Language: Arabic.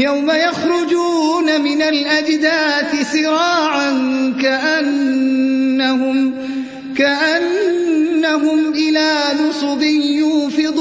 يوم يخرجون من الأجداث سراعا كأنهم, كأنهم إلى نصب يوفضون.